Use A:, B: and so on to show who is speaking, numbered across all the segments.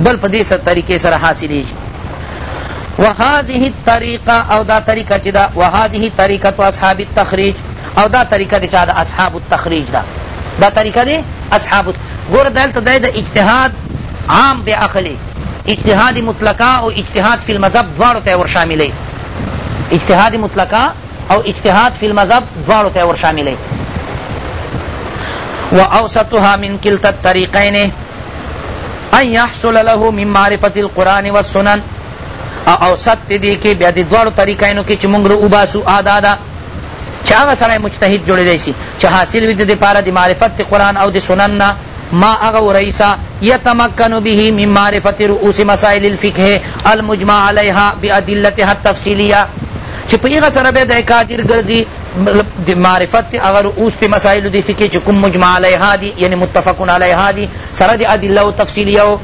A: بل په دې طریقې سره حاصلېږي وهذه الطریقه او دا طریقه چې دا وهذه طریقه اصحاب التخریج او دا طریقه د چا د اصحاب التخریج ده دا طریقه دی اصحاب ګوره دلته دی د اجتهاد عام به اخلي اجتهاد مطلقه او اجتهاد فی المذهب دواړو ته ور شاملې اجتهاد مطلقه او اجتهاد فی المذهب دواړو ته ور شاملې واوسطها من کلتا الطریقین ان يحصل له من معرفت القرآن والسنن او اوسط دی کې بیا د دواړو طریقینو کې چې مونږ له وباسو ادا ده چې هغه سړی مجتهد جوړېدی شي چې حاصل وي د دې پاره د معرفت د قرآن او د سنن نه ما هغه ورئیسا یتمکن به من معرفت رؤوس مسائل الفقه المجمع علیها بأدلتها التفصیلیه چې په هغه سره به د قادر ګرځي مطلب دی معرفت تی اگر اوس تی مسائل دی فقه چی کوم مجمع علیها دی یعنی متفق علیها دی سره دی ادله او تفصیلیو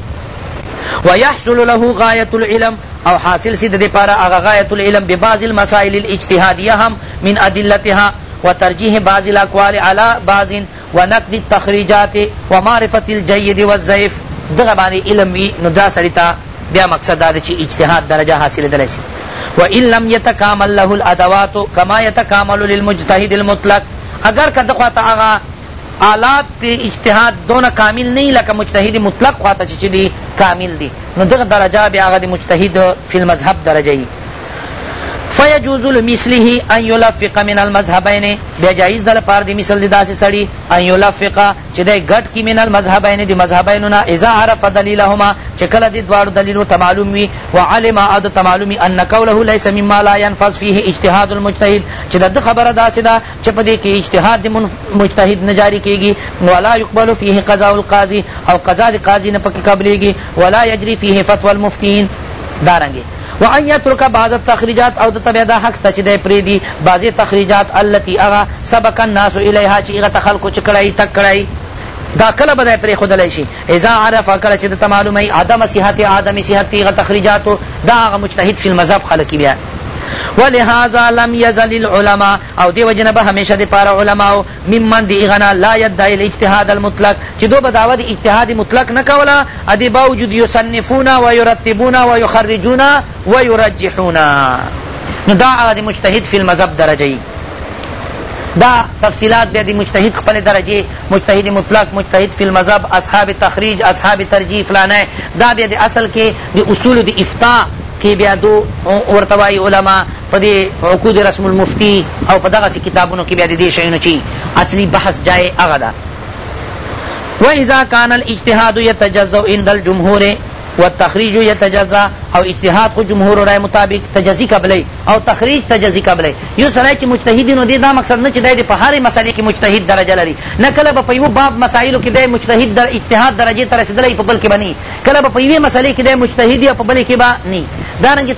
A: ويحصل له غایت العلم او حاصل سی دی پارا اغا غایت العلم ببعض المسائل الاجتهادیه هم من ادلتها وترجیح بعض الاقوال علی بعض و نقد التخریجات و معرفت الجید والضعیف دغه باندې علم وي نو دا سړی ته بیا مقصد دا دی چې اجتهاد درجه حاصلېدلی شي و ان لم یتکامل له الادوات کما یتکامل للمجتهد المطلق اگر که دخوا ته هغه آلات تی اجتهاد دونه کامل نه لکه مجتهد مطلق خواته چې دی کامل دی نو دغه درجه بیا هغه د مجتهد فی المذهب درجه فیجوز لمثله ان یلفق من المذهبین بیا جایز ده لپاره د مثل د داسې سړي ان یلفق چې دی ګډ کړي من المذهبین د مذهبینو نه اذا عرف دلیلهما چې کله د دواړو دلیل ورته معلوم وي وعلم او ته معلومي ان قوله لیس مما لا ينفذ فيه اجتهاد المجتهد چې د خبره داسې ده چې په دې کې اجتهاد د مجتهد نه جاری کېږي ولا يقبل فيه قضاء القاضي او قضا د قاضي نه پکې قبلېږي ولا يجري فيه فتوى المفتين دارنګې وان یترک بعض التخریجات او دته بیا دا حق سته چی دی پریدی بعضی تخریجات التی هغه سبق الناس الیها چی هغه ته خلقو چکړی تګ کړی دا کله به دی پریښودلی شی اذا عرف کله چی دته معلومه وی عدم صحت عدم صحت دی هغه تخریجاتو دا هغه مجتهد فی المذهب خلق کی بیا ولهذا لم یزل العلماء او دی وجه نه به همیشه دی پاره علماء ممن دی هغه نه لا يدعي الاجتهاد المطلق چی دو به دعوی د اجتهاد مطلق نه کوله ادی باوجود يصنفون ويرتبون ويخرجون ويرجحون نو دا هغه د مجتهد فی المذهب درجه یی دا تفصیلات بیا د مجتهد خپل درجه مجتهد مطلق مجتهد فی المذهب اصحاب تخریج اصحاب ترجیح فلانه دا بیا د اصل کې د اصول د افتاء کی بیا دو ورته وایی علماء په دی عقود رسم المفتی او په دغسی کتابونو کی بیا د دی شیونو چی اصلی بحث جای هغه ده واذا کان الاجتهاد یتجزا عند الجمهور والتخریج یتجزا او اجتهاد خو جمهور رائے مطابق تجزی قبلی او تخریج تجزی قبلی یو سړی چې مجتهد نو دې دا مقصد نه چې دی په هرې مسئلې کې مجتهد درجه لري نه کله به په یو باب مسائلو کې دی مجتهد در اجتهاد درجې ته رسېدلی په بل کې به کله به په یوې مسئلې کې دی مجتهد وي او په بلې کې به نه وي دارنګې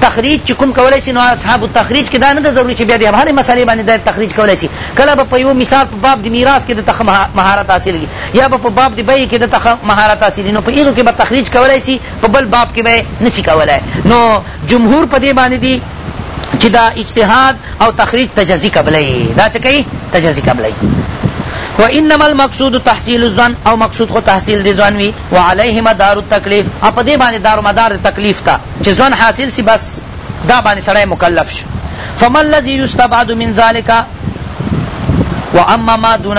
A: تخریج چې کوم کولی شي نو اصحاب التخریج کې دا نه ده ضروري چې بیا د هرې مسئلې باندې دا تخریج کولی شي کله به په یو مثال په باب د میراث کې دته مهارت حاصل وي یا به په باب د بیې کې دته مهارت حاصل وي نو په هغو کې به تخریج کولی شي په بل باب کې به یې نه شي کولی نو جمهور په دې باندې دي چې دا اجتهاد او تخریج تجزی قبلوی دا څه کوي تجزی قبلوی وانما المقصود تحصیل الظن او مقصود خو تحصیل دی ظن وی وعلیه مدار التکلیف او په دې باندې دار و مدار تکلیف ته چې ظن حاصل سی بس دا باندې سړی مکلف شو فما الذي يستبعد من ذلك واما ما دون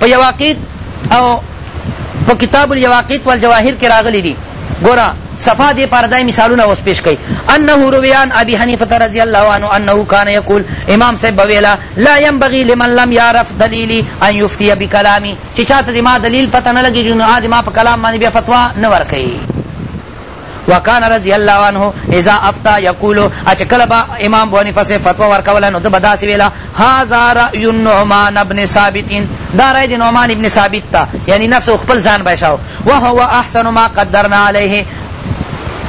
A: په یواقیت او په کتاب الیواقیت والجواهر کې راغلي دي، ګوره صفحه، دې پاره دا مثالونه اوس پېش کوي، انه روي عن ابي حنیفة رضی الله عنه انه کان یقول، امام صاحب به ویله، لا ینبغي لمن لم یعرف دلیلی ان یفتي بکلامی، چې چا ته د ما دلیل پته نه لګېږي نو هغه د ما په کلام باندې بیا فتوا نه ورکوي. وکان رضی الله عنه اذا افتا یقول اچ کله با امام بونی فسه فتوا ورکول نو د بداس ویلا هاذا رای النعمان ابن ثابت دا رای د نعمان ابن ثابت تا یعنی نفس خپل ځان بشاو وهو احسن ما قدرنا علیه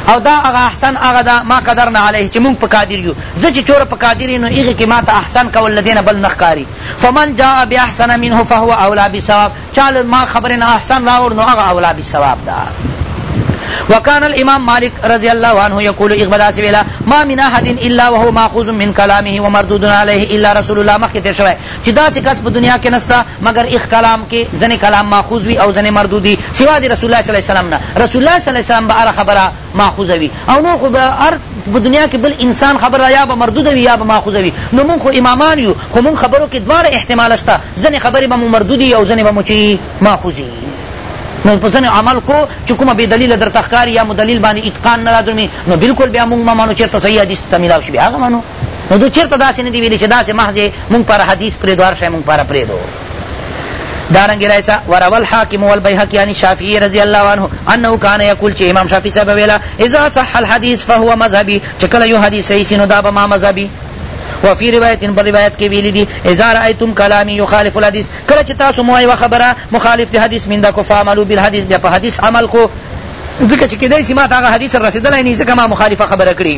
A: او دا هغه احسن هغه دا ما قدرنا علیه چې مونږ په قادر یو زه چې چوره په قادر نو هغه کې ما ته احسن کول لدینه بل نخکاری فمن جاء باحسن منه فهو اولا بثواب چا له ما خبرې نه احسان راوړ نو هغه اولی بالصواب ده. وکان الامام مالک رضی الله عنه یقول اغ به داسې ویله ما من احد الا وهو ماخوذ من کلامه ومردود علیه الا رسول الله مخکې تېر شوی چې داسې کس په دنیا کې نسته مګر اخ کلام کې ځنې کلام ماخوذ وي او ځنې مردود وي سوا د رسول الله صلی الله علیه وسلم نه رسول الله صلی الله علیه وسلم به هره خبره ماخوذه وي او نور خو به هر په دنیا کې بل انسان خبره یا به مردوده وي یا به ماخوذه وي نو مونږ خو امامان یو خو مونږ خبرو کې دواړه احتمال شته ځنې خبرې به مو مردودې وي او ځنې به مو چې ماخوذې وي نو په ځنې عمل کو چې کومه بې دلیله درته ښکاري یا مو دلیل باندې اتقان نه رادرومي نو بالکل بیا مونږ ما مانو چېرته صحیح حدیث ته ملاو شي بیا هغه مانو نو دو چېرته داسې نه دي ویلي چې داسې محض مونږ پر حدیث پرېږدو هر شی مونږ پر پرېږدو دارنګ رایسا وراول حاکم والبیهقی عن الشافعی رضی الله عنه انه کان یقول چې امام شافعی صاحب ویلا اذا صح الحديث فهو مذهبی چې کله یو حدیث صحیح سینو دا به ما مذهبی وفي روایت بل روایت کې ویلي دي اذا رايتم كلامي يخالف الحديث کله چې تاسو مو یو خبره مخالف دي حدیث من دا کو فعملوا بالحديث بیا په حدیث عمل کو ځکه چې کېدای شي ما ته هغه حدیث رسېدلی نه ځکه ما مخالفه خبره کړې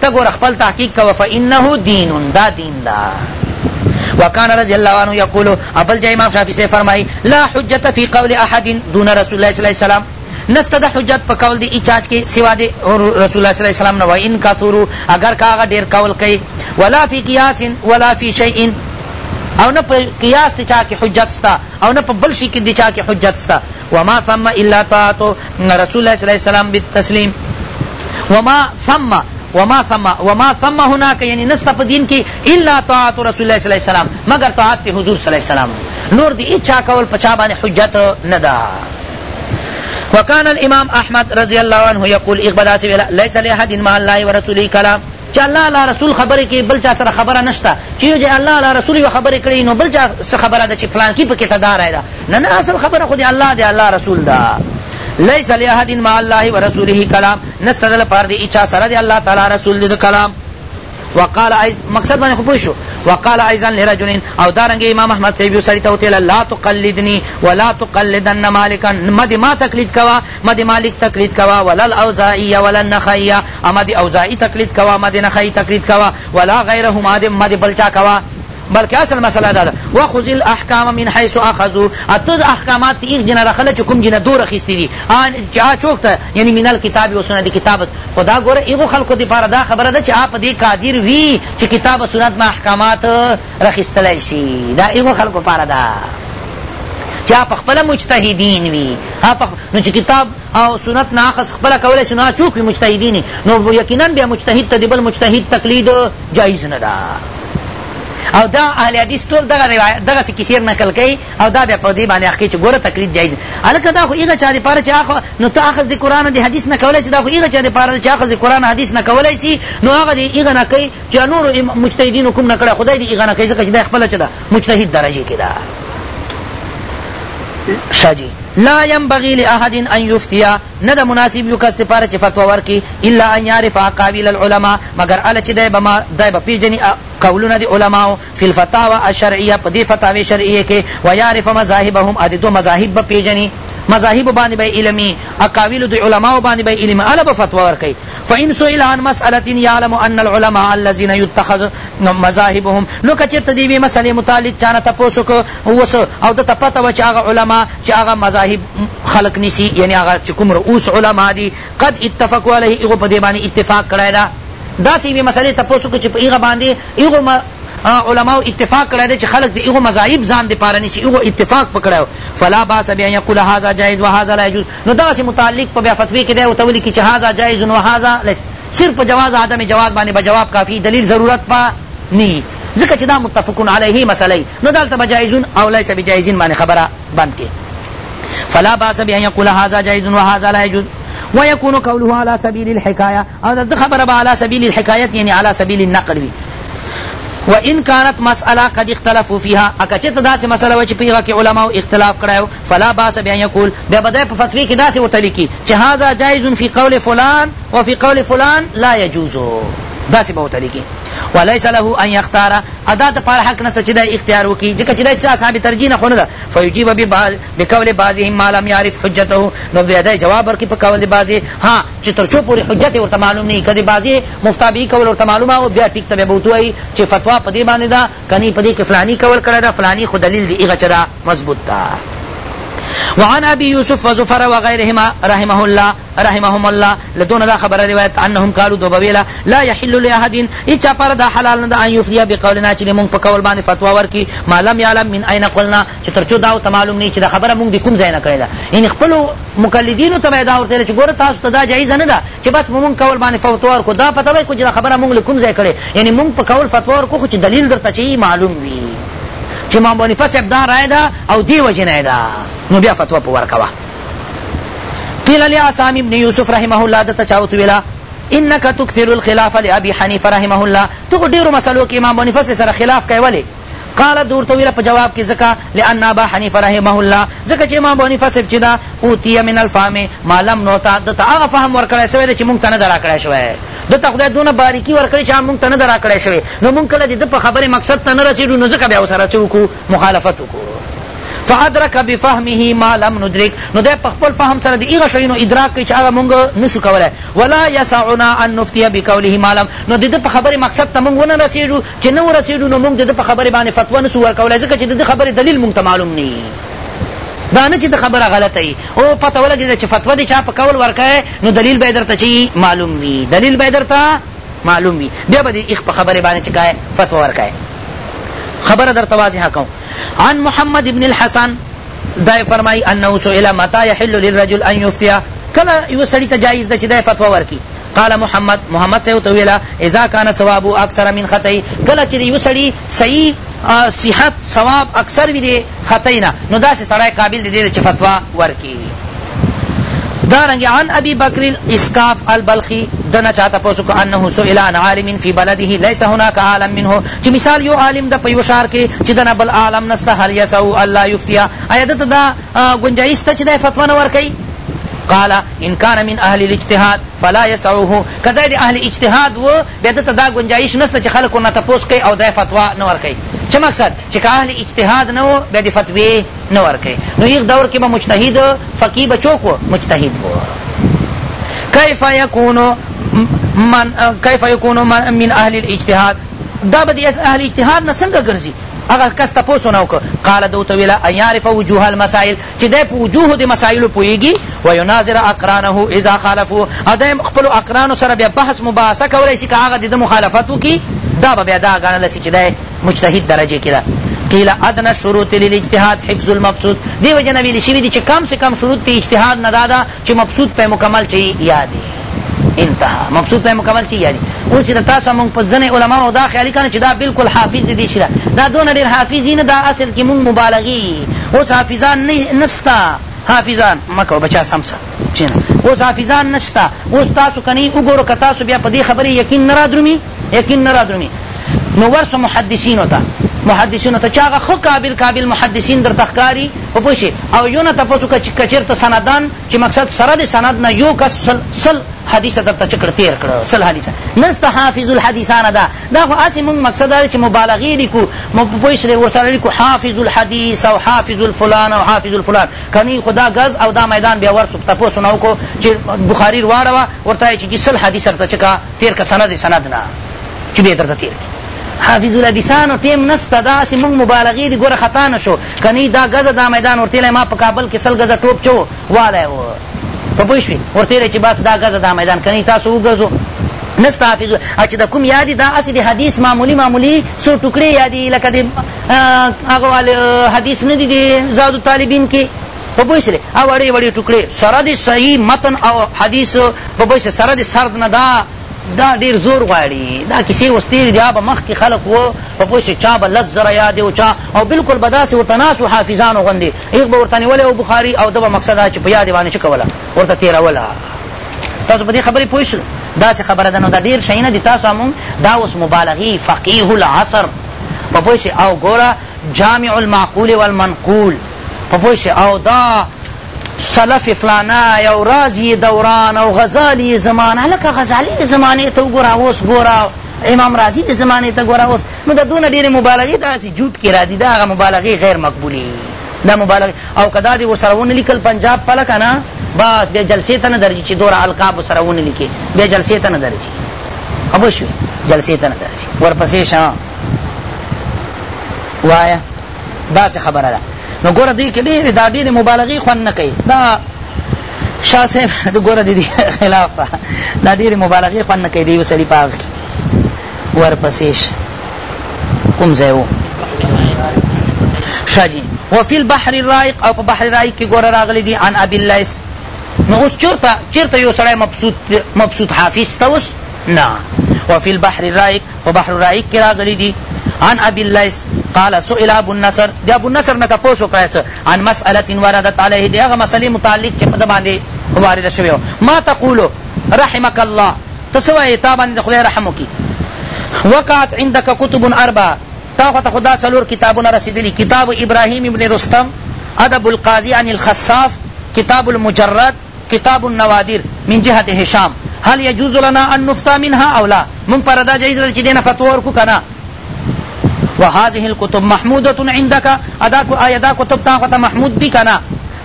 A: ته ګوره خپل تحقیق کوه فانه دین دا دین ده وکان رضی الله عنه یقول ابل جای امام شافعی سے فرمای لا حجت فی قول احد دون رسول الله صلی الله علیه وسلم نسته د حجت په قول دی اچاج کې سوا دی رسول الله صلی الله علیه وسلم نه وای ان کثرو اگر کاغه ډیر قول کوي ولا فی قیاس ولا فی شیء او نه په قیاس دی چا کې حجت ستا او نه په بل شي کې دی چا کې حجت ستا وما ثم الا طاعت رسول الله صلی الله علیه وسلم بالتسلیم وما ثم وما ثم وما ثم هناك یعنی نستا په دین کې الا طاعت رسول الله صلی الله علیه وسلم مگر طاعت حضور صلی الله علیه وسلم نور دی اچا کول پچا باندې حجت نه ده وكان الامام احمد رضي الله عنه يقول اقبل ليس لاحد مع الله ورسوله كلام چې الله الله رسول خبرې کوي بل چا سره خبره نشته چې یو ځای الله الله رسول یوه خبرې کړې وي نو بل چا څه خبره ده چې فلانکي پکې ته دا رایه ده نه نه اصل خبره خو د الله د الله رسول ده لیس لاحد مع الله ورسوله کلام نسته د لپاره د اچا سره د الله تعالی رسول د کلام وقال عايز مقصد باندې خو شو وقال ايضا لرجل او دارنګ امام احمد سيبي سړی ته وتل لا تقلدني ولا تقلدن مالکا مد ما تقلید کوا مه د مالک تقلید کوه ولا الاوزاعی ولا النخعی مه د اوزاعی تقلید کوه مه د نخعی تقلید کوه ولا غیرهما د مه د بل چا کوه بلکه اصل مسئله دا ده وخذ الاحکام من حيث اخذو اتد احکامات تی ایغ جنا رخله چکم جنا دو رخیستی دی چا چوک تا یعنی من الكتاب و سنت کتاب خدا گور ایغو خلق دی پار دا خبر ده چا پا دی قادر وی چی کتاب سنت ما احکامات راخیستل شي دا هغو خلکو لپاره ده چې هغه پخپله مجتهدین وي نو چې کتاب او سنت نه اخذ خپله کولی شي نو هغه څوک وي مجتهدین نو یقینا بیا مجتهد ته د بل مجتهد تقلید جایز نه ده او دا اهل حدیث ټول دغه روایت دغه څه کیسې نقل کوي او دا بیا په دې باندې اخکې چې ګوره تقلید جایز هلکه دا خو هغه چا دپاره چې اخو نو ته اخذ د قرآن د حدیث نه کولی شي دا خو هغه چا دپاره چې اخذ د قرآن حدیث نه کولی شي نو هغه د هغه نه کوي چا نورو مجتهدینو کوم نه کړی خدای دې اغانه کوي ځکه چې دا خپله چې ده مجتهد درجې کې ده ښه جي لا ينبغي لاحد ان يفتي نه ده مناسب یو کس لپاره چې فتوا ورکړي الا ان يعرف اقاويل العلماء مګر اله چې دی به ما دی به پیژني قولونه د علماو فی الفتاوی الشرعیه په دې فتاوی شرعیه کې ویعرف مذاهبهم او د دوی مذاهب به پېژني، مذاهبو باندې به یې علم وي، اقاویل د علماوو باندې به یې علم وي، هله به فتوا ورکوي، فإن سئل عن مسألة یعلم أن العلماء الذین یتخذ مذاهبهم نو که چېرته د یوې مسئلې متعلق چا نه تپوس وکړ اوس او ده ته پته وه چې هغه علما چې هغه مذاهب خلک نیسي یعنې هغه چې کوم رؤوس علما دي قد اتفقوا علیه هغو په دې باندې اتفاق کړی ده داسې یوې مسئلې تپوس وکړو چې په هغه باندې هغو علماوو اتفاق کړی دی چی خلق دی هغو مذاهب ځان دی پاره نیسی هغو اتفاق په کړی فلا باس بان یقول هذا جائز وهذا لا یجوز نو دغسی متعلق په بیا فتوی کی دی او تولی کی چی هذا جائز وهذا لا صرف په جواز عدم جواز باندې به جواب کافی دلیل ضرورت په نی ځکه چی دا متفق علیه مسئله نو دالته به جائزون او لیس بجائزین باندې خبره بند کی فلا باس بان یقول هذا جائز وهذا لا یجوز ويكون قوله على سبيل الحكاية او د ده خبره به علی سبیل الحکایت یعنی علی سبیل النقل وي و ان كانت مساله قد اختلفوا فيها اکه چته داسې مسله و چې پیغه کې علماو اختلاف کړایو فلا باس بیا یقول بیا بدای په فتوی کې داسې وتلی کی چې هاذا جائز فی قول فلان وفي قول فلان لا يجوز داسې به وتلی کی وليس له ان يختار ادا ته پر حق نس چې دا اختیار وکي ځکه چې دا چې اصحاب ترجیح نه خونه ده فیجیب ببعض بقول بعضهم ما لم يعرف حجته نو بیا دا جواب ورکي په قول بعضی ها چی تر څو پوری حجت یې ورته معلوم نه وي که د بعضی مفتابعی قول ورته معلومه وه بیا ټیک ته بیا به ورته وایی چی فتوا په دې باندې ده کنی په دې کې فلانی قول کړی ده فلانی خو دلیل دی هغه چه ده مضبوط ده وعن ابي يوسف وزفر وغيرهما رحمه الله رحمهم الله لدون دا خبر روایت انهم قالوا دوبویلا لا يحل لاحد اچا پر دا حلال نه ان يفضي بقولنا چې مونږ په قول باندې فتوا ورکی ما لم يعلم من اين قلنا چې تر څو دا ورته معلوم نه وي چې دا خبره موږ د کوم ځای نه کړې ده یعنې خپلو مقلدینو ته به یې دا ورته ویل چې ګوره تاسو ته دا جایزه نه ده چې بس موږ قول باندې فتوا ورکړو دا پته به یې کړو چې دا خبره موږ له کوم ځای کړې یعنې موږ په قول فتوا ورکړو خو چې دلیل درته چې معلوم وي چې امام حنیفه صاحب دا رایه ده او دې وجې نه ده نو بیا فتوا په ورکوه قیل لعصام ابن یوسف رحمه الله ده ته چا ورته ویله انک تکثر الخلاف لابی حنیفه رحمه الله تو ډیرو مسلو کې امام حنیفه سره خلاف کوي قالت ده ورته ویله په جواب کې ځکه لان ابا حنیفه رحمه الله ځکه چې امام ابو حنیفه صاحب چې ده اوتیه من الفهم ما لم نعطا ده ته هغه فهم ورکړی شوی دی چې مونږ ته نه ده راکړی شوی ده ته خدای دونه باریکي ورکړې چې مونږ ته نه ده راکړی شوی نو مونږ کله د ده په خبرې مقصد ته نه رسېږو نو ځکه بیا ورسره څه وکړو مخالفت وکړو فادرک بفهمه ما لم ندرک نو ده په خپل فهم سره د هغه شیونو ادراک کوي چې هغه مونږ نشو کولای ولا یسعنا ان نفتي بقوله ما لم نو د په خبره مقصد ته مونږ ونه رسیږو چې نه ورسېدو نو موږ د ده په خبرې باندې فتوا نه سو ورکولای ځکه چې د ده خبرې دلیل موږ ته معلوم نه وي دا نه چې د خبره غلطه وي او پته ولګېده چې فتوا دې چا په قول ورکړی نو دلیل به یې درته چې معلوم وي دلیل به یې درته معلوم وي بیا به دې ایخ په خبرې باندې چې کای فتوا ورکای خبره درته واضحه کوم عن محمد ابن الحسن دا فرمای انه سئل متى يحل للرجل ان يفتي کله یو سړی ته جایز ده چې دا فتوا ورکړي قال محمد محمد صاحب ته ویلا اذا كان ثواب اکثر من خطئ کله چې یو سړی صحیح صحت ثواب اکثر وي دی خطینا نو داسې سړی قابل دی چې فتوا ورکي دارنګ عن ابي بکر الاسقاف البلخي دنا چاته پوسو کو انه سئل عن عالم في بلده ليس هناك عالم منه چې مثال یو عالم د په شهر کې چې دنا بل عالم نسته هل يسو الله يفتيا ايدت دا گنجائش ته چې د فتوا نه ور کوي قال ان کان من اهل الاجتهاد فلا يسعه که دی د اهل اجتهاد و بیا ده ته دا ګنجایش نشته چې خلک ورنه تپوس کوي او دی فتوا نه ورکوي څه مقصد چې که اهل اجتهاد نه و بیا د فتوی نه ورکوي نو هیغ دور کې به مجتهد فقی به چوک و مجتهد و کیف یکونو من کیف یکونو من, من اهل الاجتهاد دا به د اهل اجتهاد نه څنګه ګرځي هغه کس تپوس نه وکړ قال دوته ویلا ان يعرف وجوه المسائل چې دی په وجوه د مسایلو پوهېږي، ویناظر اقرانه اذا خالفوه، او دی خپلو اقرانو سره بیا بحث مباحثه کولی شي که هغه د ده مخالفت وکړي، دا به بیا دا ګڼلی شي چې دی مجتهد درجې کې ده. قیل ادنی الشروط للاجتهاد حفظ المبسوط، دې وجې نه ویل شوي دي چې کم سې کم شروط د اجتهاد نه دا ده چی مبسوط پی مکمل چی یادی انتها مبسوط پی مکمل چی یادی اوس چی د تاسو مونږ په ځنی علماو دا خیالی کنه چی دا بالکل حافظ دی دیشی دا دا دونه ډیر حافظی نه دا اصل کی مونږ مبالغی اوس حافظان نستا حافظان مکو بچا سم سم چی نه اوس حافظان نشتا اوس تاسو کنی وګورو که تاسو بیا په دی خبری یقین نه را درومی یقین نه رادرومي نو ورسو محدثینو ته محدثینو ته چاغه خو قابل قابل محدثین در تخکاری او پوشی او یو نه تاسو کچ کچر ته سندان چې مقصد سره د سند نه یو کس سل, سل حدیث در ته چکړ تیر کړ سل حدیث نست حافظ الحدیثان دا دا خو اسی مونږ مقصد دا چې مبالغه لیکو پوش له ورسره لیکو حافظ الحدیث او حافظ الفلان او حافظ الفلان کني خدا غز او دا میدان بیا ورسو تاسو نو کو چې بخاری واړه ورته چې سل حدیث در ته چکا تیر که سند سند نه چې به درته تیر کی حافظ الحدیثانو ټیم نسته دا سی مونږ مبالغه دی ګوره خطا نشو کني دا غزه دا میدان ورته لای ما په کابل کې سل غزه ټوپ چو واله و په پوه شوي ورته لای چې بس دا غزه دا میدان کني تاسو وګرځو نسته حافظ چې د کوم یادی دا اسی د حدیث معمولی معمولی سو ټوکړي یادی لکه د هغه حدیث نه دی زاد الطالبین کې په پوه شلې او وړې وړې ټوکړې سره د صحیح متن او حدیث په پوه شلې سره د سرد نه دا دا ډیر زور غواړي دا کیسې اوس تېرې دي هغه مخکې خلک وو په پوه شې چا به لس زره یادې و چا او بلکل به داسې ورته ناست و حافظانو غوندې هېغ به ورته نیولی و بخاري او ده به مقصد دا چې په یادې باندې څه کوله ورته تېروله تاسو په دې خبرې پوه شئ دا څه خبره ده نو دا ډېر شیونه دي تاسو هم دا اوس مبالغي فقیه العصر په پوه شئ او ګوره جامع المعقول والمنقول په پوه شي او دا سلف فلانه او رازی دوران او غزالی زمانه لکه غزالی د زمانې ته وګوره اوس ګوره امام رازی د زمانې ته ګوره اوس نو د دونه ډېرې مبالغې داسې جوټ کې راځي دا هغه مبالغې غیر مقبولې دا مبالغه او کدا دی ورسره ونه لیکل پنجاب پله که نه بس بیا جلسې ته نه درځي چې دوره القاب سره ونه لیکې بیا جلسې ته نه درځي خبر شوې جلسې ته نه درځي ورپسې شه وایه دا څه خبره ده نو ګوره دې کې ډېرې دا ډېرې مبالغې خوند نه کوي دا شاه صاحب د ګوره دې خلاف ده دا ډېرې مبالغې خوند نه کوي د یو سړي په هغه کې ورپسې کوم ځای و شاه جي وفي البحر الرائق او په بحر الرائق کې ګوره راغلي دي عن ابي الليث نو اوس چېرته چېرته یو سړی مبسوط مبسوط حافظ ته اوس نه وفي البحر الرائق په بحر الرائق کي راغلي دي عن ابي الليث قال سئل ابو النصر د ابو النصر نه تپوس وکړای څه عن مسئله وردت عليه د هغه مسئلې متعلق چې په ده باندې وارده شوې وه ما تقول رحمك الله ته څه وایې تا باندې د خدای رحم وکړي وقعت عندك كتب اربع تا خو ته خدا څلور کتابونه رسېدلي کتاب ابراهیم ابن رستم ادب القاضي عن الخصاف کتاب المجرد کتاب النوادر من جهة هشام هل يجوز لنا ان نفتى منها او لا مونږ پر دا جایز ده چې دینه فتوا ورکو کنه وهذه الكتب محموده عندك ادا کو آیا دا کتب تا خو ته محمود دی کنه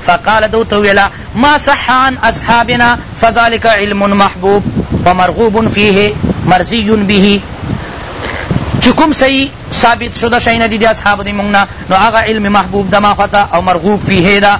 A: فقال دو تو ویلا ما صح عن اصحابنا فذلك علم محبوب ومرغوب فيه مرضی به چې کوم صحیح ثابت شده شی نه دي د اصحابو د مونږ نه نو هغه علم محبوب ده ما خو ته او مرغوب فيه ده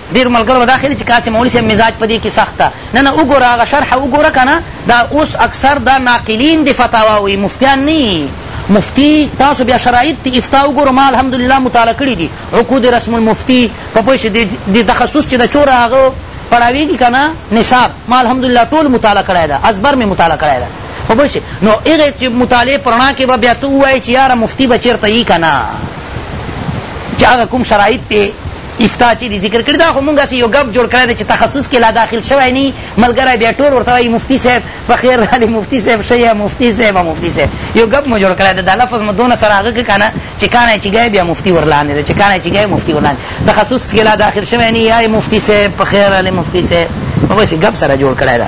A: ډېرو ملګرو به دا خیال وي چې قاسم مولوي صاحب مزاج په دې کې سخت ده. نه نه وګوره هغه شرح وګوره که نه دا اوس اکثر دا ناقلین دې فتاوا وایي مفتیان نه یي مفتي تاسو بیا شرایط دې افتا وګوره ما الحمدلله مطالعه کړي دي عقود رسم المفتي په پوه شې دې تخصص چې د چوره هغه پړاویږي که نه نصاب ما الحمدلله ټول مطالعه کړی ده ازبر مې مطالعه کړی ده په پوه شې نو هغې چې مطالعې په رڼا کې به بیا ته ووایې چې یاره مفتي به چېرته یي که نه چې هغه کوم شرایط دی افتاء چي دي ذکر کړي دا خو موږ هسي يو ګپ جوړ کړی دی چي تخصص کي لا داخل شوی نه يي ملګری بيا ټول ورته وايي مفتي صاحب پخير راغلې مفتي صاحب ښه يې مفتي صاحب مفتي صاحب يو ګپ مو جوړ کړی دی دا لفظ مو دونه سره هغه که کنه چي کانه چي ګئ بيا مفتي ورلاندې دی چي کانه چي ګئ مفتي ورلاندې تخصص کي لا داخل شوی نه يي مفتي صاحب پخير راغلې مفتي صاحب موږ هسي ګپ سره جوړ کړی دی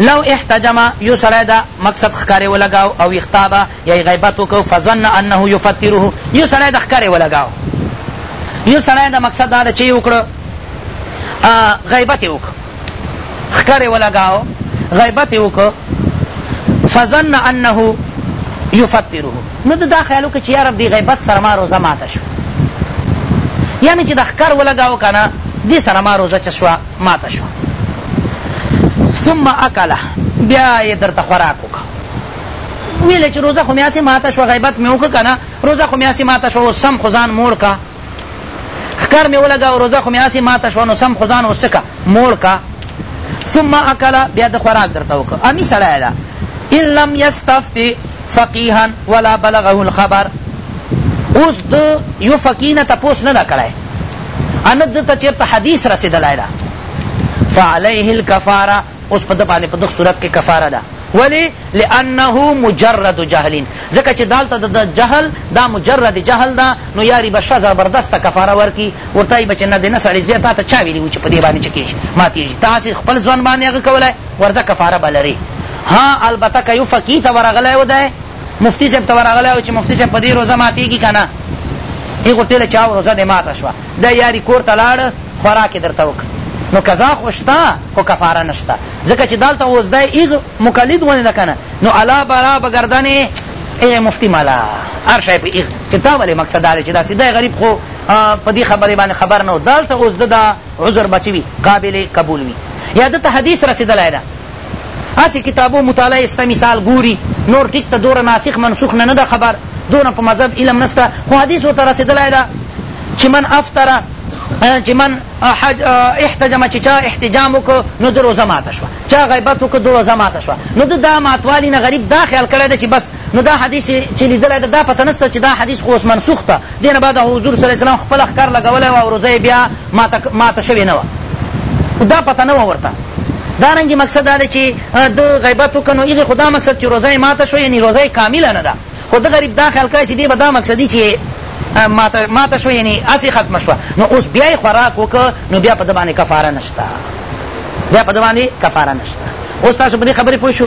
A: لو احتجم يو سړی ده مقصد ښکاری ولګاو او اغتاب یی غیبت وکړو فظن انه یفطره یو سړی ده ښکاری ولګاو یو سړی ده مقصد دا ده چه یی وکړو غیبت یی وکړو ښکاری ولګاو غیبت یی وکړو فظن انه یفطره نو دا خیال وکړو چه یا رب دی غیبت سره ما روزه ماته شو یعنی چه ده ښکار ولګاو کنه دی سره ما روزه چه شوه ماته شوه ثم اکله بیا یې درته خوراک وکړه ویل چې روزه خو مې هسې ماته شوه غیبت مې وکړه که نه روزه خو مې هسې ماته شوه اوس سم خو ځان موړ که ښکر مې ولګاو روزه خو مې هسې ماته شوه نو سم خو ځان اوس څه که موړ که ثم اکله بیا د خوراک درته وکړه امي سړی ده ان لم یستفتي فقیها ولا بلغه الخبر اوس د یو فقیه نه تپوس نه ده کړی انا ده ته چېرته حدیث رسېدلی ده فعلیه الکفاره اوس په ده باندې په دغه صورت کې کفاره ده ولی لانه مجرد جهل ځکه چې دالته د جهل دا مجرد جهل ده نو یاری به ښه زبردسته کفاره ورکړي ورته یې به چې نه دی نه سړی زویه تا ته چا ویلي وو چې په دې باندې چې کېږي ماتېږي تاسې خپل ځوان باندې هغه کولی ورځه کفاره به لرې ها البته که يو فقيه ته ورغلی و دی مفتي صاحب ته ورغلی و چې مفتي صاحب په دې روزه ماتېږي که نه هغې غوښتې له چا روزه دې ماته شوه دی یاري کور ته لاړ خوراک یې درته وکړ نو قضا خو شته خو کفاره نشته ځکه چې دلته اوس دی ایغ مقلد غونې ده که نه نو الا برا به ګردنې ای مفتی مالا هر شی په ایغ چې تا ولې مقصد دا دی چې داسې دی غریب خو په دې خبرې باندې خبر نه و دلته اوس ده عذر به چه وی قابل قبول وی یا ده ته حدیث رسیدلی ده هسی کتابو مطالعه سته مثال ګوری نور ټیک ته دور ناسخ منسوخ نه نده خبر دونه په مذهب علم نسته خو حدیث ورته رسیدلی ده چه من افطر چه من احتجم چه چا احتجام وکړ نو ده روزه ماته شوه چا غیبت وکړ ده روزه ماته شوه نو ده دا ماتوالی نه غریب دا خیال کړی ده چه بس نو دا حدیث چې لیدلی ده دا پته نشته چې دا حدیث خو اوس منسوخ ده دې نه بعد حضور صلی الله علیه وسلم خپل ښکر لګولی وه او روزه یې بیا ماته شوې نه وه دا پته نه وه ورته دارنګې مقصد دا دی چې د غیبت وکړه نو هغې خو دا مقصد چې روزه یې ماته شوه یعنې روزه یې کامله نه ده خو ده غریب دا خیال کړی چې دې به دا مقصدي چې ماته ماته شوه یعنې هسې ختمه شوه نو اوس بیا یې خوراک وکړه نو بیا په ده باندې کفاره نشته بیا په ده باندې کفاره نشته اوس تاسو په دې خبرې پوه شو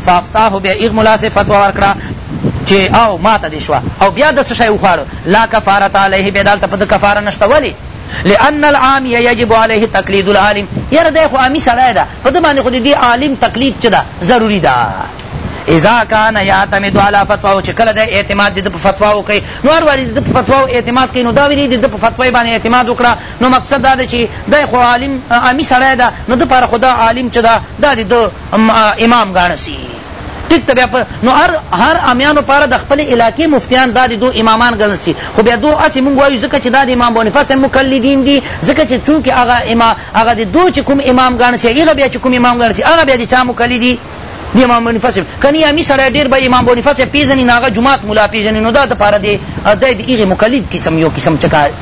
A: فافتاه بیا ایغ ملا صیب فتوا ورکړه چی او ماته دی شوه او بیا د څه شی وخواړو لا کفاره علیه بیا دالته په د کفاره نشته ولی لان العامی یجب علیه تقلید العالم یاره دی خو عامی سړی ده په ده باندې خو د دې عالم تقلید چه ده ضروری ده اذا کان یعتمد علی فتواو چې کله د اعتماد د په فتواو کوي نو هر واری د په فتواو اعتماد کوي نو دا ویلي د په فتوای باندې اعتماد وکړه نو مقصد دا دی چې د خو عالم عامی سړی ده نو د پر خدا عالم چې ده دا د امام ګاڼه سی ټیک ته بیا په نو هر هر امیانو پاره د خپل علاقې مفتیان دا دي دو امامان ګڼل سي خو بیا دو اسې مونږ وایو ځکه چې دا د امام بونیفا صاحب مقلدین دي ځکه چې چونکې هغه اما هغه د دو چې کوم امام ګڼل سي هغه بیا چې کوم امام ګڼل سي هغه بیا د چا مقلدي د امام بونیفا صاحب کني امي سړی ډېر به امام بونیفا صاحب پېژني نو هغه جومات ملا پېژني نو دا دپاره دی دی د هغې مقلد قسم یو قسم چکه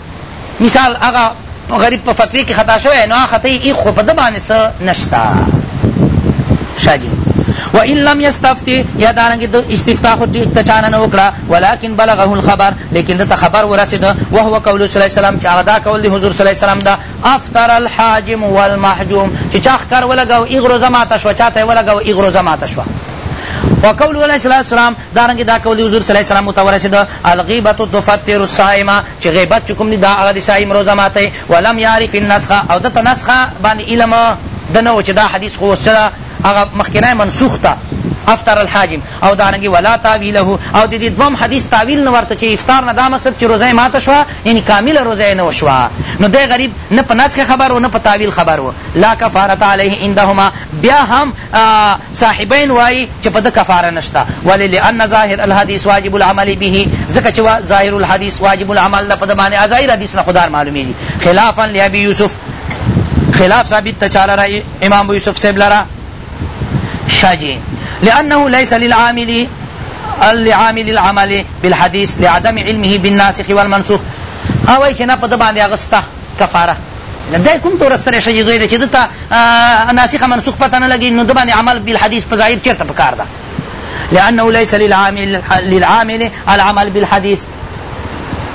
A: مثال هغه غریب په فتوی کې خطا شوی نو هغه خطا یې خو په ده باندې څه نشته شاه جي و ان لم یستفتی یا دارنګ د استفتاء خو ټیک ته چانه نه وکړه ولکن بلغه الخبر لیکن د خبر ورسید او هو قول صلی الله علیه وسلم چې هغه دا قول دی حضور صلی الله علیه وسلم دا افطر الحاجم والمحجوم چې چاخ کار ولګاو ایغرو زما تشوا چاته ولګاو ایغرو زما تشوا وقول علیہ السلام دارنګه دا قول دی حضور صلی الله علیه وسلم ته ورسید الغیبة تفطر الصائم چې غیبت کوم دی دا هغه د صائم روزه ماته ولم يعرف النسخ او دته نسخ باندې علم دنه چې دا حدیث خو سره هغه مخکنه منسوخ تا افطر الحاجم او دارنګي ولا تعویله او د دې دوم حدیث تعویل نه ورته چې افطار نه دا مقصد چې روزه ماته شو یعنی کامل روزه نه وشو نو دې غریب نه په نسخ خبر او نه په تعویل خبر و لا کفاره علیه عندهما بیا هم صاحبین وایی چه په ده کفاره نشته ولی لان ظاهر الحدیث واجب العمل به ځکه چه ظاهر الحدیث واجب العمل ده په ده باندې ظاهر حدیث نه خدار معلومیږي خلافا لابی یوسف خلاف ثابت ته چا لره امام ابو یوسف صاحب لره شاه جی لانه لیس للعامل لعامل العمل بالحدیث لعدم علمه بالناسخ والمنسوخ هغه وایي چې نه په ده باندې هغه سته کفاره نه دی کوم تور استل شي زوی دی چې دته ناسخ منسوخ پته نه لګي نو د باندې عمل بالحديث په ظاهر چیرته پکار ده لانه ليس للعامل للعامل العمل بالحديث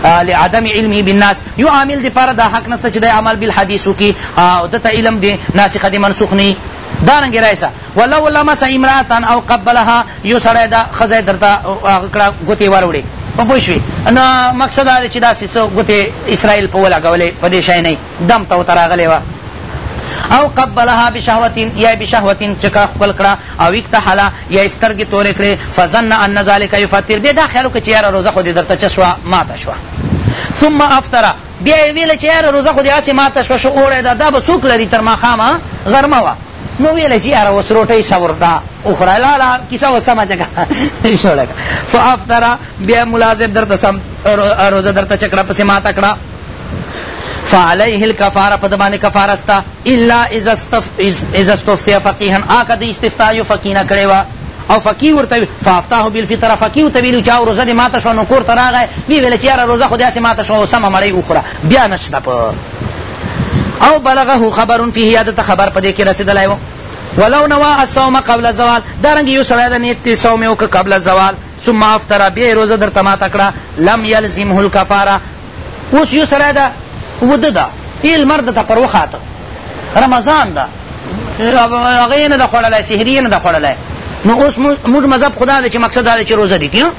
A: لعدم علمه بالناس یو عامل دی پر دا حق نسته چې د عمل بالحديث وکي او دته علم دی ناسخ دی منسوخ نه دارنګ رایسا ولو لمس امراة او قبلها یو سړی دا ښځه درته هغه کړه ګوتې وروړې په پوه شوې نو مقصد دا دی چې داسې څه ګوتې اسرائیل په ولګولې په دې شی نه دم ته ورته راغلی وه او قبلها بشهوتين یا بشهوتين چې کا خپل کړه او اکتحلا یا سترګې تورې کړې فظن ان ذلك يفطر بیا دا خیال وکړه چې یاره روزه خو دې درته چه شوه ماته شوه ثم افطر بیا یې ویل چې یاره روزه خو دې هسې ماته شوه شو اوړی ده دا به څوک لري تر ماښامه غرمه وه نو ویل چې یاره اوس روټۍ سورده وخوره لالا کیسه اوس سمه چکه شوړه فافطر بیا ملا صاحب درته سم روزه درته چکړه پسې ماته کړه فعليه الكفاره په دبانې کفاره ستا الا اذا استفتي فقيها آکه د استفتاء یو فقینا کړی وه او فقیه ورته ویل، فافتاه بالفطرة، فقیه ورته ویلي وو چې او روژه دې ماته شوه، نو کور ته راغی، ویې ویل چې یاره روژه خو دې هسې ماته شوه، اوسمه مړۍ وخوره، بیا نشته په. او بلغه خبر فیه، یا ده ته خبر په دې کې رسېدلی و. ولو نوی الصوم قبل الزوال، دارنګه یو سړی ده نیت دې صوم یې وکړ قبل الزوال، ثم افطر، بیا یې روژه درته ماته کړه، لم یلزمه الکفارة، اوس يو سړی ده وده ده ای لمر ده ته پر وخاته رمضان ده هغه یې نه ده خوړلی سحري یې نه ده خوړلی نو اوس موږ مذهب خدا ده چې مقصد دا ده چې روزه دي کړي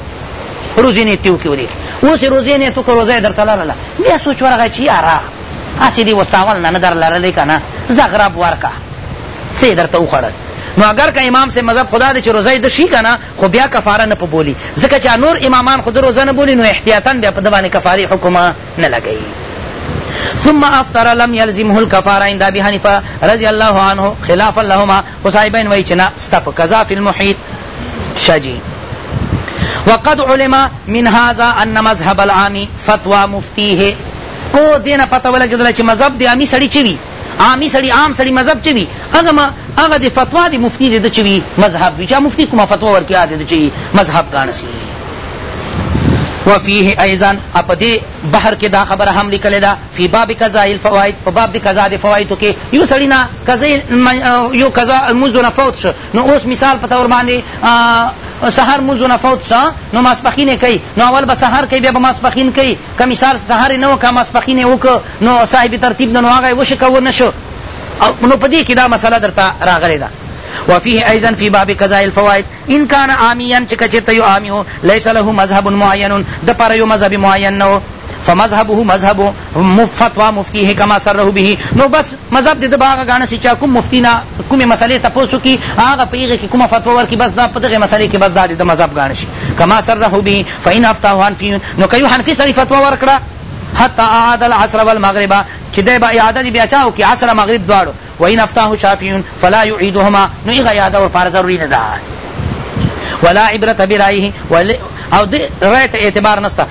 A: روزې نیت دې وکړي ودې اوس یې روزې نیت وکړه روزه یې درته لرله بیا سوچ ورغی چې یاره هسې دې وستاول نه نه در لرلی که نه زغرب ورکه څه یې درته وخوړل نو اگر که امام صاحب مذهب خدا دی چې روزه یې د شي که نه خو بیا کفاره نه په بولي ځکه چا نور امامان خو ده روزه نه بولي نو احتیاطاً بیا په ده باندې کفاري حکم نه لګوي ثم افطر لم يلزمه الكفاره عند ابي حنيفه رضي الله عنه خلافا لهما خو صاحبین وایي چې نه ستا په قضا فی المحیط شجی وقد علم من هذا ان مذهب العامی فتوى مفتیه او دینه پته ولګېدله چې مذهب د عامي سړي چی وي عامی سړی عام سړی مذهب چه وی هغه ما هغه دی فتوا دی مفتی دی د چه وی مذهب وی چا مفتی کومه فتوا ورکی هغه دی چه وی مذهب گاڼه سی وفيه ايضا اپدی بحر کې دا خبر هم لیکل دا فی باب قضاء الفوائد په باب دی قضاء دی فوائد کې یو سړی نه قضا یو قضا منذ نه فوت شو نو اوس مثال په تور باندې سحر منذ نه فوت شو نو ماسپخین کوي نو اول به سحر کوي بیا به ماسپخین کوي که مثال سهار یې نه وکړ، ماسپښین یې وکړ، نو صاحب ترتیب ده، نو هغه یې وشو که ونه شو؟ نو په دې کې دا مسئله درته راغلې ده. وفيه ايضا في باب قضاء الفوائد ان كان عاميا چې که چېرته يو عامي و ليس له مذهب معين د پاره يو مذهب معين نه و فمذهبه مذهب فتوى مفتيه كما سره به نو بس مذهب د ده به هغه ګاڼه سي چا کوم مفتي نه کومي مسئلې تپوس وکړي هغه په هغي کي کومه فتوا ورکړي بس دا په دغي مسئلې کي بس دا د ده مذهب ګاڼه شي کما صرحو به فان افتاه حنفي نو که يو حنفي سړي فتوا ورکړه حتي اعاد العصر والمغرب چي دی به اعاده دي بيا چا وکړي عصر مغرب دواړو وان افتاه شافعي فلا يعيدهما نو هغه اعاده ورپاره ضروري نه ده ولا عبرت برائه او د رأی ته اعتبار نسته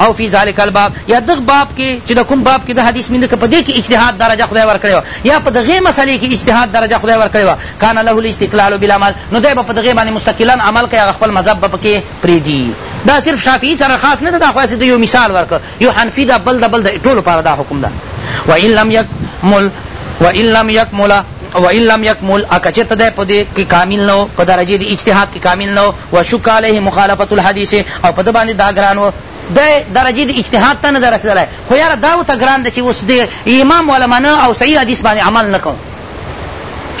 A: او فی ذلک الباب یا دغ باب کی چی د کوم باب کی د حدیث میند که په دی کی اجتهاد درجه خدای ورکړی وه یا په دغی مسئلی کی اجتهاد درجه خدای ورکړی وه کان له الاستقلال بالعمل نو دی به په دغی باندی مستقلا عمل کوی هغه خپل مذهب به پکی پریدی دا صرف شافعی سره خاص نه ده دا خو هسی د یو مثال ورکړ یو حنفی ده بل ده بل ده ټولو لپاره دا حکم ده و ان لم یکمل و ان لم یکمل و ان لم یکمل اکچت ده پدی کی کامل نو په درجه دی اجتهاد کی کامل نو وشق علیه مخالفة الحدیث او په ده باندې دا ګران و دی درجې د اجتهاد ته نه دی رسېدلی خو یاره دا ورته ګران دی چې اوس د امام والا منه او صحیح حدیث باندې عمل نه کوم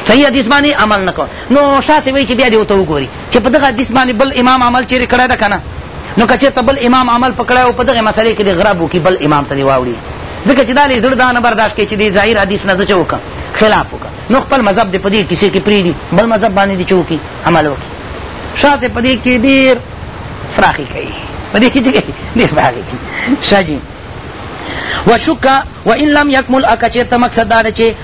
A: صحیح حدیث باندې عمل نه کوم نو شاه صاحب وایي چې بیا دې ورته وګوري چې په دغه حدیث باندې بل امام عمل چیرې کړی ده که نه نو که چېرته بل امام عمل په کړی او په دغې مسئلې کې دې غرب وکړي بل امام ته دې واوړي ځکه چې دا لې زړه دا نه برداشت کوي چې دې ظاهر حدیث نه زه چې وکړم خلاف وکړه نو خپل مذهب دې په دې کیسې کې پرېږدي بل مذهب باندې دې چې وکړي عمل وکړي شاه سے پدې کې ډیر فراخي کوي پدې کې چې ډیر فراخي کوي شاه جی وشک وان لم يكمل اکچرته مقصد دا چې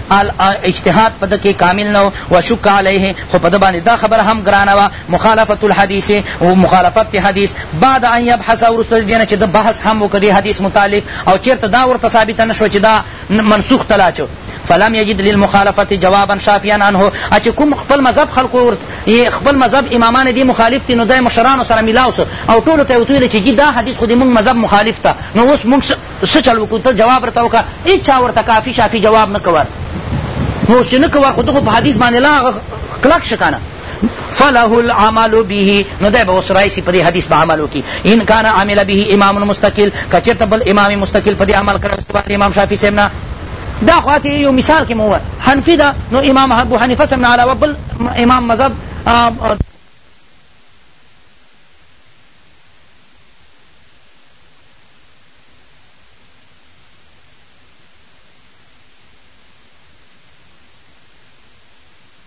A: اجتهاد پد کې کامل نو وشک عليه خو پد باندې دا خبر هم ګرانه وا مخالفت الحديث او مخالفت حدیث بعد ان يبحث ورسته دینه چې د بحث هم وکړي حدیث متعلق او چیرته دا ورته ثابت نشو چې دا منسوخ تلاچ فلم یجد للمخالفت جوابا شافیا عنه چې کوم خپل مذهب خلکو خپل مذهب امامان دی مخالف دي نو د مشرانو سره ملاو سو او ټولو ته وتویل چې جی دا حدیث خو د موږ مذهب مخالف ته نو اوس موږ څه چل وکړو ته جواب ورته وکړه هیچا ورته کافي شافي جواب نه کور نو اوس چې نه کور خو دغه په حدیث باندې لا کلک شو کنه فله العمل به نو ده به وسرای سی پدی حدیث به عمل وکي ان کان عمل به امام مستقل کچرته بل امام مستقل پدی عمل کړو سوا د امام شافعی صاحب نه دا خو هسې یو مثال کې مو حنفي ده نو امام ابو حنیفه صاحب نه علاوه بل امام مذهب